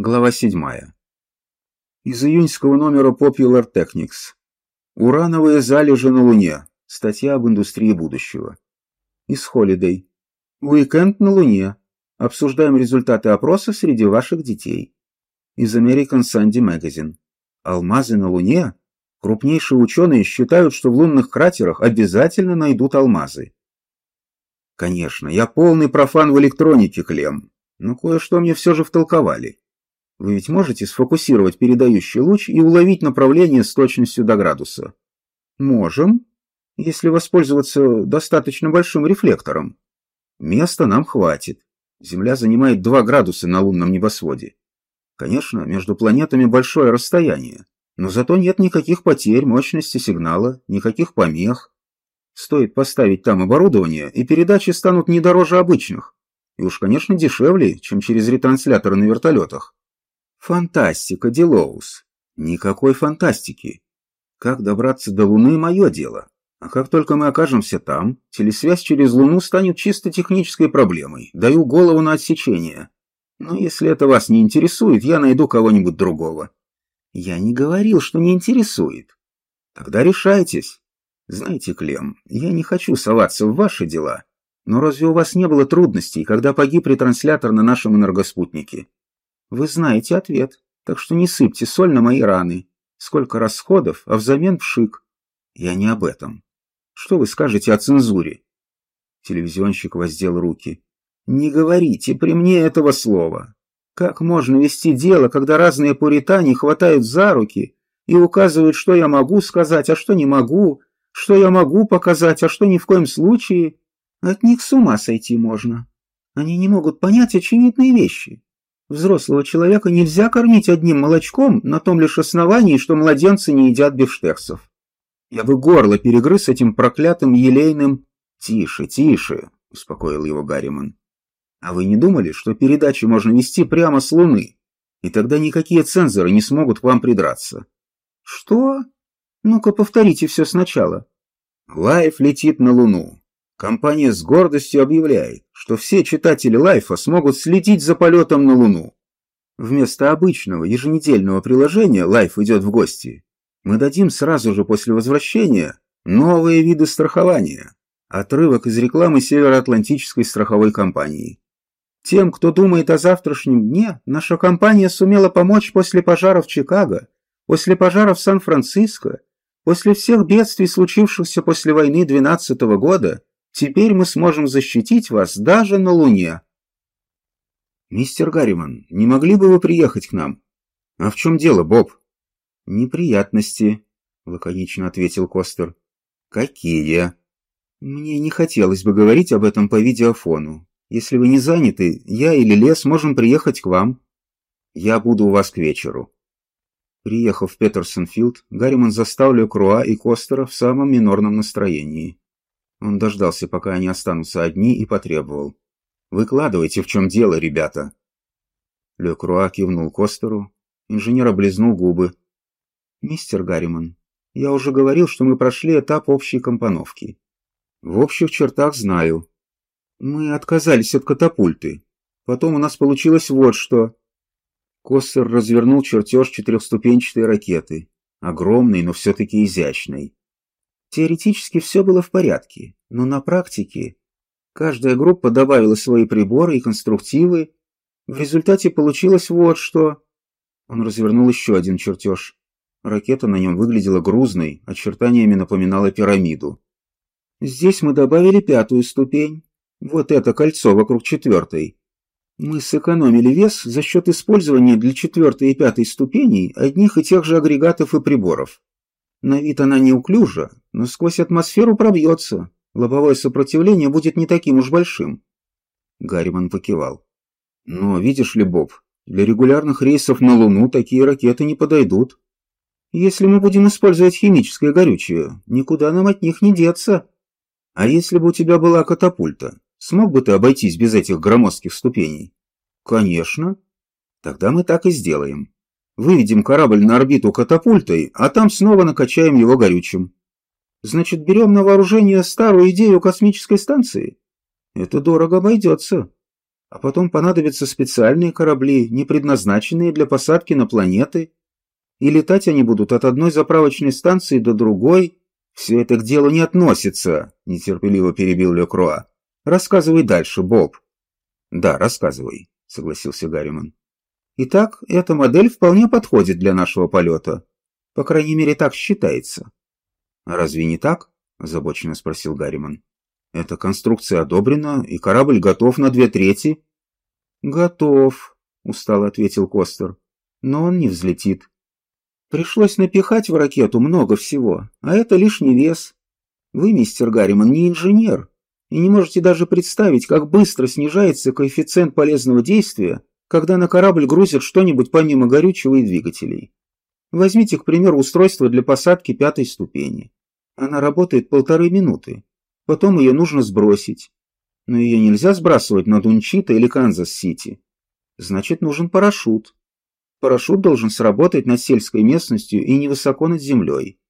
Глава 7. Из июньского номера Popular Technics. Урановые залежи на Луне. Статья об индустрии будущего. Из Holiday. Уикенд на Луне. Обсуждаем результаты опроса среди ваших детей. Из American Sunday Magazine. Алмазы на Луне? Крупнейшие ученые считают, что в лунных кратерах обязательно найдут алмазы. Конечно, я полный профан в электронике, Клем, но кое-что мне все же втолковали. Вы ведь можете сфокусировать передающий луч и уловить направление с точностью до градуса? Можем, если воспользоваться достаточно большим рефлектором. Места нам хватит. Земля занимает 2 градуса на лунном небосводе. Конечно, между планетами большое расстояние, но зато нет никаких потерь мощности сигнала, никаких помех. Стоит поставить там оборудование, и передачи станут не дороже обычных. И уж, конечно, дешевле, чем через ретрансляторы на вертолетах. Фантастика, Дилоус. Никакой фантастики. Как добраться до Луны – мое дело. А как только мы окажемся там, телесвязь через Луну станет чисто технической проблемой. Даю голову на отсечение. Но если это вас не интересует, я найду кого-нибудь другого. Я не говорил, что не интересует. Тогда решайтесь. Знаете, Клем, я не хочу соваться в ваши дела, но разве у вас не было трудностей, когда погиб ретранслятор на нашем энергоспутнике? Вы знаете ответ, так что не сыпьте соль на мои раны. Сколько расходов, а взамен пшик. Я не об этом. Что вы скажете о цензуре? Телевизионщик воздел руки. Не говорите при мне этого слова. Как можно вести дело, когда разные пуритане хватают за руки и указывают, что я могу сказать, а что не могу, что я могу показать, а что ни в коем случае? От них с ума сойти можно. Они не могут понять очевидные вещи. Взрослого человека нельзя кормить одним молочком на том лишь основании, что младенцы не едят бифштексов. Я бы горло перегрыз этим проклятым елейным... «Тише, тише», — успокоил его Гарриман. «А вы не думали, что передачи можно вести прямо с Луны, и тогда никакие цензоры не смогут к вам придраться?» «Что? Ну-ка повторите все сначала». «Лайф летит на Луну. Компания с гордостью объявляет, что все читатели Лайфа смогут следить за полетом на Луну. Вместо обычного еженедельного приложения «Лайф идет в гости» мы дадим сразу же после возвращения новые виды страхования. Отрывок из рекламы Североатлантической страховой компании. Тем, кто думает о завтрашнем дне, наша компания сумела помочь после пожара в Чикаго, после пожара в Сан-Франциско, после всех бедствий, случившихся после войны 12 года, Теперь мы сможем защитить вас даже на Луне. Мистер Гарриман, не могли бы вы приехать к нам? А в чем дело, Боб? Неприятности, лаконично ответил Костер. Какие? Мне не хотелось бы говорить об этом по видеофону. Если вы не заняты, я или Лес можем приехать к вам. Я буду у вас к вечеру. Приехав в Петерсонфилд, Гарриман застал Лекруа и Костера в самом минорном настроении. Он дождался, пока они останутся одни, и потребовал. «Выкладывайте, в чем дело, ребята!» Ле Круа кивнул Костеру. Инженер облизнул губы. «Мистер Гарриман, я уже говорил, что мы прошли этап общей компоновки. В общих чертах знаю. Мы отказались от катапульты. Потом у нас получилось вот что...» Костер развернул чертеж четырехступенчатой ракеты. Огромной, но все-таки изящной. Теоретически все было в порядке, но на практике каждая группа добавила свои приборы и конструктивы. В результате получилось вот что. Он развернул еще один чертеж. Ракета на нем выглядела грузной, очертаниями напоминала пирамиду. Здесь мы добавили пятую ступень. Вот это кольцо вокруг четвертой. Мы сэкономили вес за счет использования для четвертой и пятой ступеней одних и тех же агрегатов и приборов. На вид она неуклюжа, но сквозь атмосферу пробьется. Лобовое сопротивление будет не таким уж большим. Гарриман покивал. Но, видишь ли, Боб, для регулярных рейсов на Луну такие ракеты не подойдут. Если мы будем использовать химическое горючее, никуда нам от них не деться. А если бы у тебя была катапульта, смог бы ты обойтись без этих громоздких ступеней? Конечно. Тогда мы так и сделаем. Выведем корабль на орбиту катапультой, а там снова накачаем его горючим. Значит, берем на вооружение старую идею космической станции? Это дорого обойдется. А потом понадобятся специальные корабли, не предназначенные для посадки на планеты. И летать они будут от одной заправочной станции до другой. Все это к делу не относится, нетерпеливо перебил Лекруа. Рассказывай дальше, Боб. Да, рассказывай, согласился Гарриман. Итак, эта модель вполне подходит для нашего полета. По крайней мере, так считается. Разве не так? озабоченно спросил Гарриман. Эта конструкция одобрена, и корабль готов на две трети. Готов, устало ответил Костер. Но он не взлетит. Пришлось напихать в ракету много всего, а это лишний вес. Вы, мистер Гарриман, не инженер, и не можете даже представить, как быстро снижается коэффициент полезного действия, когда на корабль грузят что-нибудь помимо горючего и двигателей. Возьмите, к примеру, устройство для посадки пятой ступени. Она работает полторы минуты. Потом ее нужно сбросить. Но ее нельзя сбрасывать над Уичита или Канзас-Сити. Значит, нужен парашют. Парашют должен сработать над сельской местностью и невысоко над землей.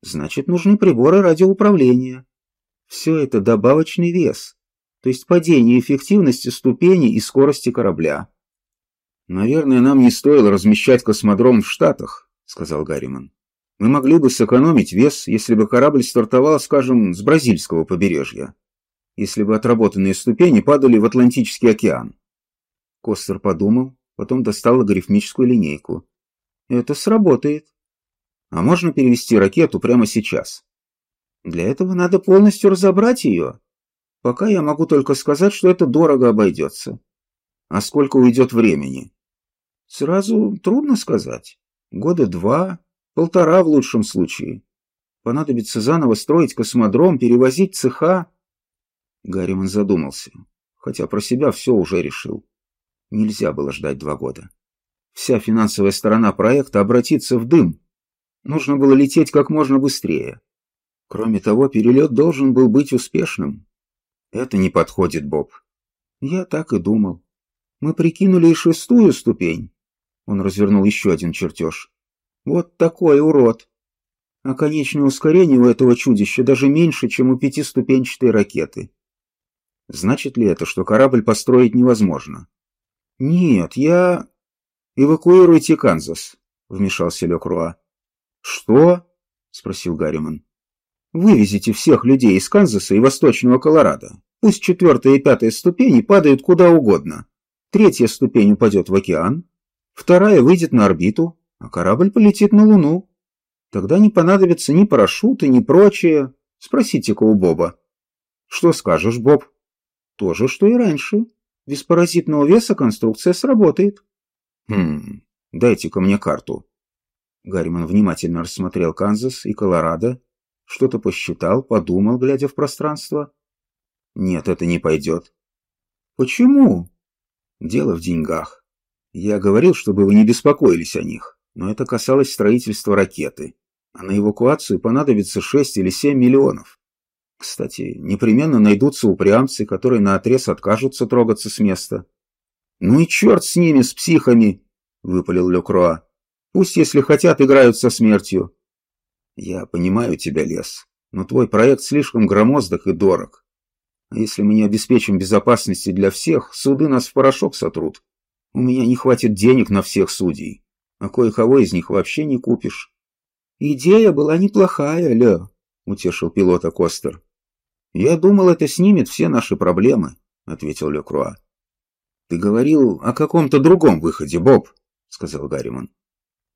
Значит, нужны приборы радиоуправления. Все это добавочный вес, то есть падение эффективности ступени и скорости корабля. «Наверное, нам не стоило размещать космодром в Штатах», — сказал Гарриман. «Мы могли бы сэкономить вес, если бы корабль стартовал, скажем, с бразильского побережья, если бы отработанные ступени падали в Атлантический океан». Костер подумал, потом достал логарифмическую линейку. «Это сработает. А можно перевести ракету прямо сейчас?» Для этого надо полностью разобрать ее. Пока я могу только сказать, что это дорого обойдется. А сколько уйдет времени? Сразу трудно сказать. Года два, полтора в лучшем случае. Понадобится заново строить космодром, перевозить цеха. Гарриман задумался, хотя про себя все уже решил. Нельзя было ждать два года. Вся финансовая сторона проекта обратится в дым. Нужно было лететь как можно быстрее. Кроме того, перелет должен был быть успешным. Это не подходит, Боб. Я так и думал. Мы прикинули и шестую ступень. Он развернул еще один чертеж. Вот такой урод. А конечное ускорение у этого чудища даже меньше, чем у пятиступенчатой ракеты. Значит ли это, что корабль построить невозможно? Нет, я... Эвакуируйте Канзас, вмешался Лекруа. Что? спросил Гарриман. Вывезите всех людей из Канзаса и Восточного Колорадо. Пусть четвертая и пятая ступени падают куда угодно. Третья ступень упадет в океан, вторая выйдет на орбиту, а корабль полетит на Луну. Тогда не понадобятся ни парашюты, ни прочее. Спросите-ка у Боба. Что скажешь, Боб? То же, что и раньше. Без паразитного веса конструкция сработает. Хм, дайте-ка мне карту. Гарриман внимательно рассмотрел Канзас и Колорадо что-то посчитал, подумал, глядя в пространство. Нет, это не пойдет. Почему? Дело в деньгах. Я говорил, чтобы вы не беспокоились о них, но это касалось строительства ракеты, а на эвакуацию понадобится 6 или 7 миллионов. Кстати, непременно найдутся упрямцы, которые наотрез откажутся трогаться с места. «Ну и черт с ними, с психами!» — выпалил Лекруа. «Пусть, если хотят, играют со смертью. Я понимаю тебя, Лес, но твой проект слишком громоздок и дорог. А если мы не обеспечим безопасности для всех, суды нас в порошок сотрут. У меня не хватит денег на всех судей, а кое-кого из них вообще не купишь. Идея была неплохая, Лё, утешил пилота Костер. Я думал, это снимет все наши проблемы, ответил Лё Круа. Ты говорил о каком-то другом выходе, Боб, сказал Гарриман.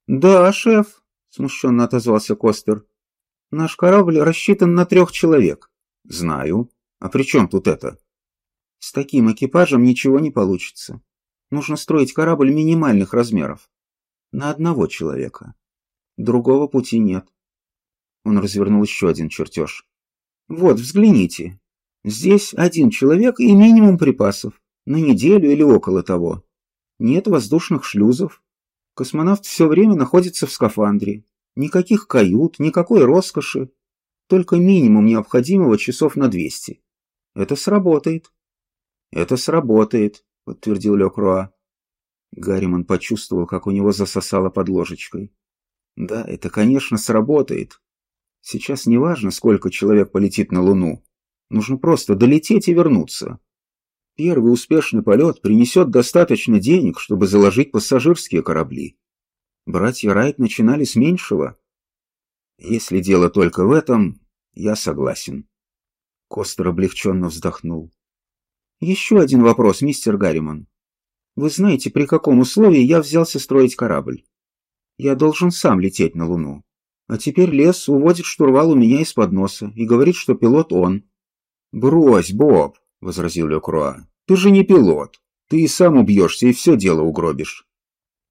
Да, шеф, смущенно отозвался Костер. Наш корабль рассчитан на трех человек. Знаю. А при чем тут это? С таким экипажем ничего не получится. Нужно строить корабль минимальных размеров. На одного человека. Другого пути нет. Он развернул еще один чертеж. Вот, взгляните. Здесь один человек и минимум припасов. На неделю или около того. Нет воздушных шлюзов. Космонавт все время находится в скафандре. Никаких кают, никакой роскоши. Только минимум необходимого часов на 200. Это сработает. Это сработает, подтвердил Лекруа. Гарриман почувствовал, как у него засосало под ложечкой. Да, это, конечно, сработает. Сейчас не важно, сколько человек полетит на Луну. Нужно просто долететь и вернуться. Первый успешный полет принесет достаточно денег, чтобы заложить пассажирские корабли. Братья Райт начинали с меньшего. Если дело только в этом, я согласен. Костер облегченно вздохнул. Еще один вопрос, мистер Гарриман. Вы знаете, при каком условии я взялся строить корабль? Я должен сам лететь на Луну. А теперь лес уводит штурвал у меня из-под носа и говорит, что пилот он. «Брось, Боб», — возразил Лекруа. «Ты же не пилот. Ты и сам убьешься, и все дело угробишь».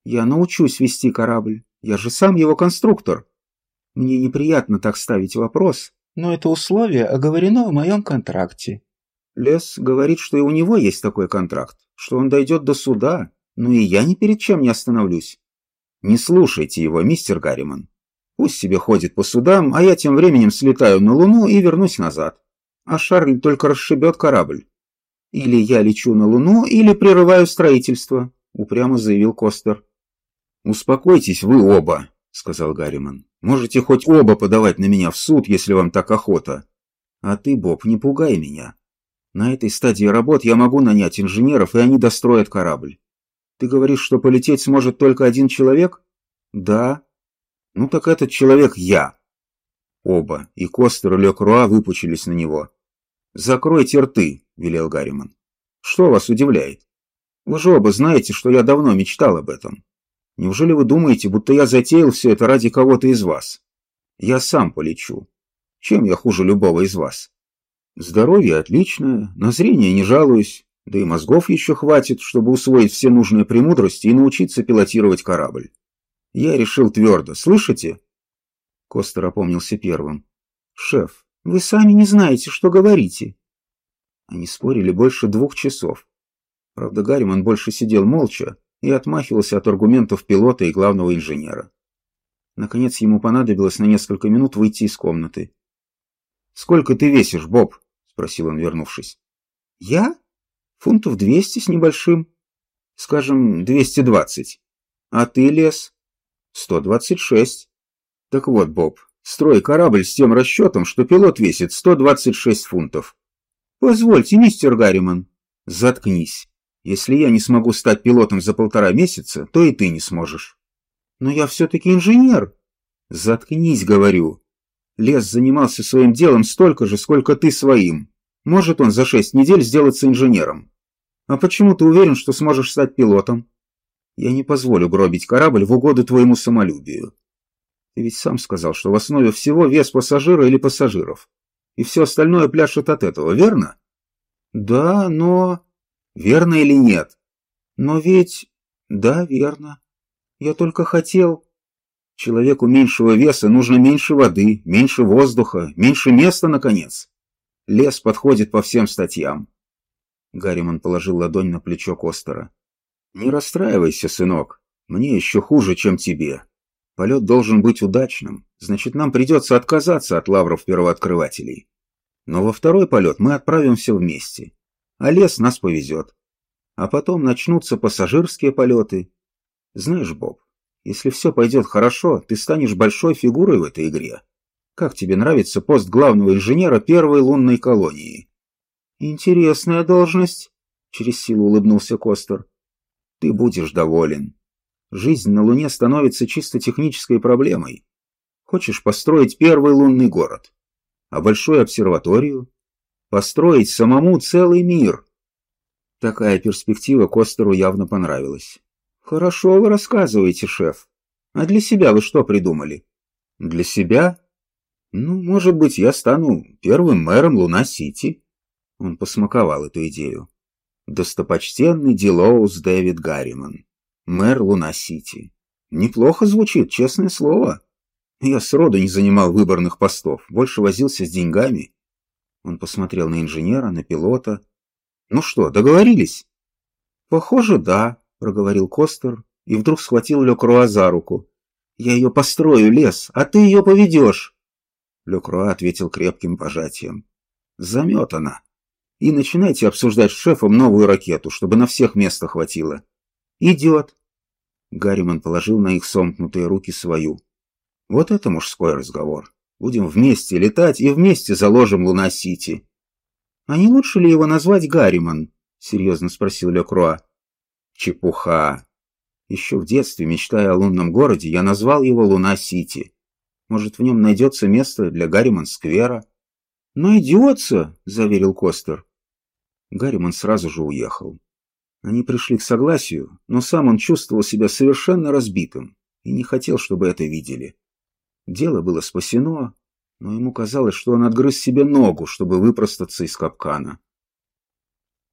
«Я научусь вести корабль. Я же сам его конструктор. Мне неприятно так ставить вопрос, но это условие оговорено в моем контракте». Лес говорит, что и у него есть такой контракт, что он дойдет до суда, но и я ни перед чем не остановлюсь. Не слушайте его, мистер Гарриман. Пусть себе ходит по судам, а я тем временем слетаю на Луну и вернусь назад. А Шарль только расшибет корабль. Или я лечу на Луну, или прерываю строительство, упрямо заявил Костер. Успокойтесь вы оба, сказал Гарриман. Можете хоть оба подавать на меня в суд, если вам так охота. А ты, Боб, не пугай меня. На этой стадии работ я могу нанять инженеров, и они достроят корабль. Ты говоришь, что полететь сможет только один человек? Да. Ну так этот человек я. Оба, и Костер, и Лекруа выпучились на него. «Закройте рты», — велел Гарриман. «Что вас удивляет? Вы же оба знаете, что я давно мечтал об этом. Неужели вы думаете, будто я затеял все это ради кого-то из вас? Я сам полечу. Чем я хуже любого из вас? Здоровье отличное, на зрение не жалуюсь, да и мозгов еще хватит, чтобы усвоить все нужные премудрости и научиться пилотировать корабль. Я решил твердо, слышите? Костер опомнился первым. Шеф, вы сами не знаете, что говорите. Они спорили больше двух часов. Правда, Гарриман больше сидел молча и отмахивался от аргументов пилота и главного инженера. Наконец ему понадобилось на несколько минут выйти из комнаты. «Сколько ты весишь, Боб?» — спросил он, вернувшись. «Я? Фунтов двести с небольшим. Скажем, двести двадцать. А ты, Лес?» «Сто двадцать шесть. Так вот, Боб, строй корабль с тем расчетом, что пилот весит сто двадцать шесть фунтов». «Позвольте, мистер Гарриман». «Заткнись. Если я не смогу стать пилотом за полтора месяца, то и ты не сможешь». «Но я все-таки инженер». «Заткнись, говорю. Лес занимался своим делом столько же, сколько ты своим. Может он за шесть недель сделаться инженером. А почему ты уверен, что сможешь стать пилотом? Я не позволю гробить корабль в угоду твоему самолюбию. Ты ведь сам сказал, что в основе всего вес пассажира или пассажиров. И все остальное пляшет от этого, верно? Да, но... Верно или нет? Но ведь... Да, верно. Я только хотел... Человеку меньшего веса нужно меньше воды, меньше воздуха, меньше места, наконец. Лес подходит по всем статьям. Гарриман положил ладонь на плечо Костера. «Не расстраивайся, сынок. Мне еще хуже, чем тебе. Полет должен быть удачным, значит, нам придется отказаться от лавров первооткрывателей. Но во второй полет мы отправимся вместе, а лес нас повезет. А потом начнутся пассажирские полеты. Знаешь, Боб, если все пойдет хорошо, ты станешь большой фигурой в этой игре. Как тебе нравится пост главного инженера первой лунной колонии? Интересная должность, через силу улыбнулся Костер. Ты будешь доволен. Жизнь на Луне становится чисто технической проблемой. Хочешь построить первый лунный город, а большую обсерваторию? Построить самому целый мир. Такая перспектива Костеру явно понравилась. Хорошо вы рассказываете, шеф. А для себя вы что придумали? Для себя? Ну, может быть, я стану первым мэром Луна-Сити. Он посмаковал эту идею. Достопочтенный Дилоус Дэвид Гарриман. Мэр Луна-Сити. Неплохо звучит, честное слово. Я сроду не занимал выборных постов, больше возился с деньгами. Он посмотрел на инженера, на пилота. Ну что, договорились? Похоже, да проговорил Костер и вдруг схватил Лекруа за руку. «Я ее построю, лес, а ты ее поведешь!» Лекруа ответил крепким пожатием. «Заметана. И начинайте обсуждать с шефом новую ракету, чтобы на всех места хватило». «Идет!» Гарриман положил на их сомкнутые руки свою. «Вот это мужской разговор. Будем вместе летать и вместе заложим Луна-Сити». «А не лучше ли его назвать Гарриман?» серьезно спросил Лекруа. Чепуха. Еще в детстве, мечтая о лунном городе, я назвал его Луна-Сити. Может, в нем найдется место для Гарриман-сквера? «Найдется», — заверил Костер. Гарриман сразу же уехал. Они пришли к согласию, но сам он чувствовал себя совершенно разбитым и не хотел, чтобы это видели. Дело было спасено, но ему казалось, что он отгрыз себе ногу, чтобы выпростаться из капкана.